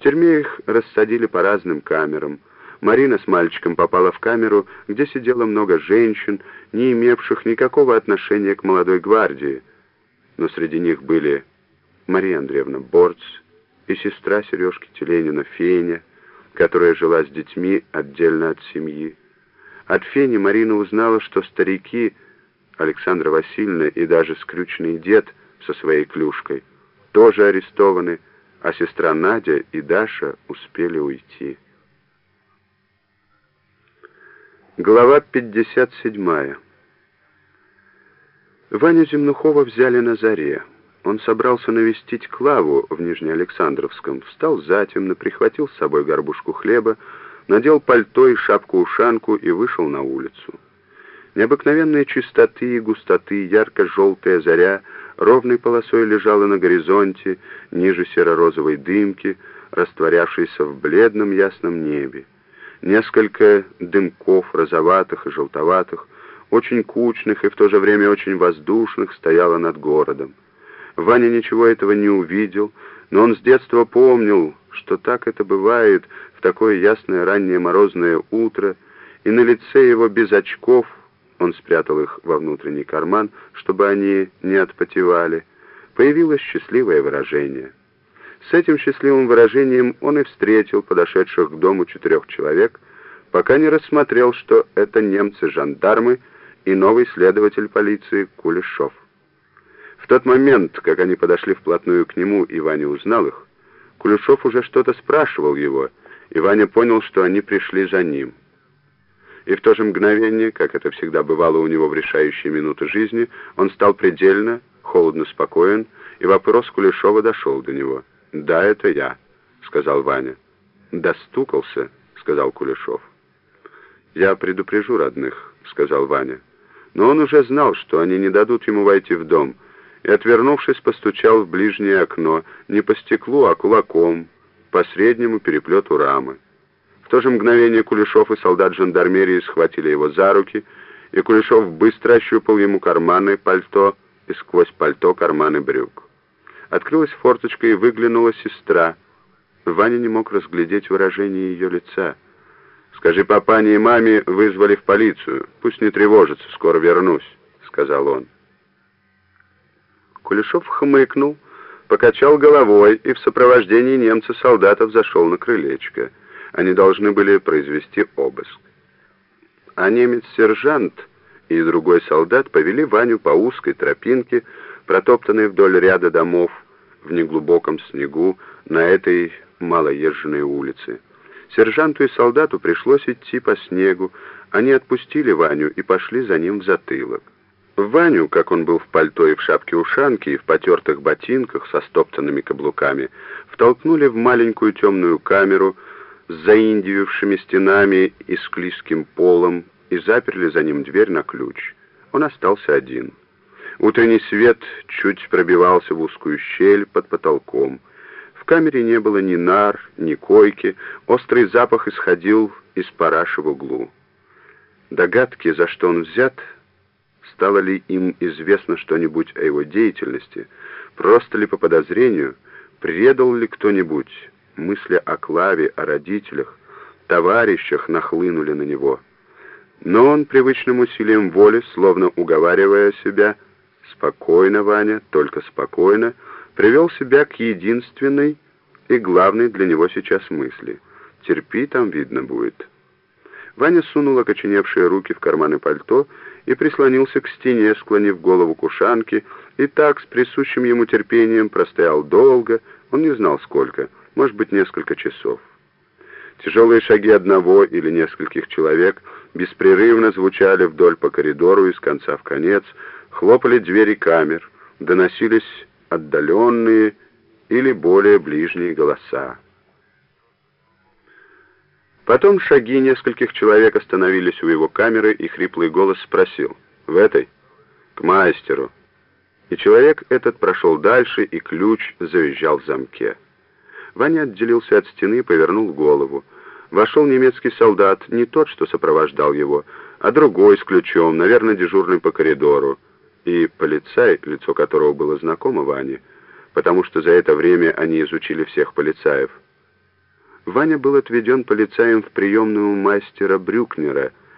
В тюрьме их рассадили по разным камерам. Марина с мальчиком попала в камеру, где сидело много женщин, не имевших никакого отношения к молодой гвардии. Но среди них были Мария Андреевна Борц и сестра Сережки Теленина Феня, которая жила с детьми отдельно от семьи. От Фени Марина узнала, что старики Александра Васильевна и даже скрюченный дед со своей клюшкой тоже арестованы, а сестра Надя и Даша успели уйти. Глава 57. Ваню Земнухова взяли на заре. Он собрался навестить Клаву в Нижнеалександровском, встал затемно, прихватил с собой горбушку хлеба, надел пальто и шапку-ушанку и вышел на улицу. Необыкновенной чистоты и густоты ярко-желтая заря ровной полосой лежала на горизонте, ниже серо-розовой дымки, растворявшейся в бледном ясном небе. Несколько дымков, розоватых и желтоватых, очень кучных и в то же время очень воздушных, стояло над городом. Ваня ничего этого не увидел, но он с детства помнил, что так это бывает в такое ясное раннее морозное утро, и на лице его без очков, он спрятал их во внутренний карман, чтобы они не отпотевали, появилось счастливое выражение — с этим счастливым выражением он и встретил подошедших к дому четырех человек, пока не рассмотрел, что это немцы-жандармы и новый следователь полиции Кулешов. В тот момент, как они подошли вплотную к нему, и Ваня узнал их, Кулешов уже что-то спрашивал его, и Ваня понял, что они пришли за ним. И в то же мгновение, как это всегда бывало у него в решающие минуты жизни, он стал предельно, холодно спокоен, и вопрос Кулешова дошел до него. «Да, это я», — сказал Ваня. «Достукался», — сказал Кулешов. «Я предупрежу родных», — сказал Ваня. Но он уже знал, что они не дадут ему войти в дом, и, отвернувшись, постучал в ближнее окно, не по стеклу, а кулаком, по среднему переплету рамы. То же мгновение Кулешов и солдат жандармерии схватили его за руки, и Кулешов быстро ощупал ему карманы пальто и сквозь пальто карманы брюк. Открылась форточка и выглянула сестра. Ваня не мог разглядеть выражение ее лица. «Скажи папане и маме, вызвали в полицию. Пусть не тревожатся, скоро вернусь», — сказал он. Кулешов хмыкнул, покачал головой и в сопровождении немца-солдатов зашел на крылечко. Они должны были произвести обыск. А немец-сержант и другой солдат повели Ваню по узкой тропинке, протоптанной вдоль ряда домов в неглубоком снегу на этой малоезженной улице. Сержанту и солдату пришлось идти по снегу, они отпустили Ваню и пошли за ним в затылок. Ваню, как он был в пальто и в шапке-ушанке, и в потертых ботинках со стоптанными каблуками, втолкнули в маленькую темную камеру с заиндивившими стенами и склизким полом и заперли за ним дверь на ключ. Он остался один. Утренний свет чуть пробивался в узкую щель под потолком. В камере не было ни нар, ни койки, острый запах исходил из параши в углу. Догадки, за что он взят, стало ли им известно что-нибудь о его деятельности, просто ли по подозрению, предал ли кто-нибудь, мысли о Клаве, о родителях, товарищах нахлынули на него. Но он привычным усилием воли, словно уговаривая себя, Спокойно, Ваня, только спокойно, привел себя к единственной и главной для него сейчас мысли. Терпи, там видно будет. Ваня сунул окоченевшие руки в карманы пальто и прислонился к стене, склонив голову к ушанке, и так, с присущим ему терпением, простоял долго, он не знал сколько, может быть, несколько часов. Тяжелые шаги одного или нескольких человек беспрерывно звучали вдоль по коридору из конца в конец, Хлопали двери камер, доносились отдаленные или более ближние голоса. Потом шаги нескольких человек остановились у его камеры, и хриплый голос спросил «В этой?» «К мастеру». И человек этот прошел дальше, и ключ завизжал в замке. Ваня отделился от стены и повернул голову. Вошел немецкий солдат, не тот, что сопровождал его, а другой с ключом, наверное, дежурный по коридору и полицай, лицо которого было знакомо Ване, потому что за это время они изучили всех полицаев. Ваня был отведен полицаем в приемную мастера Брюкнера,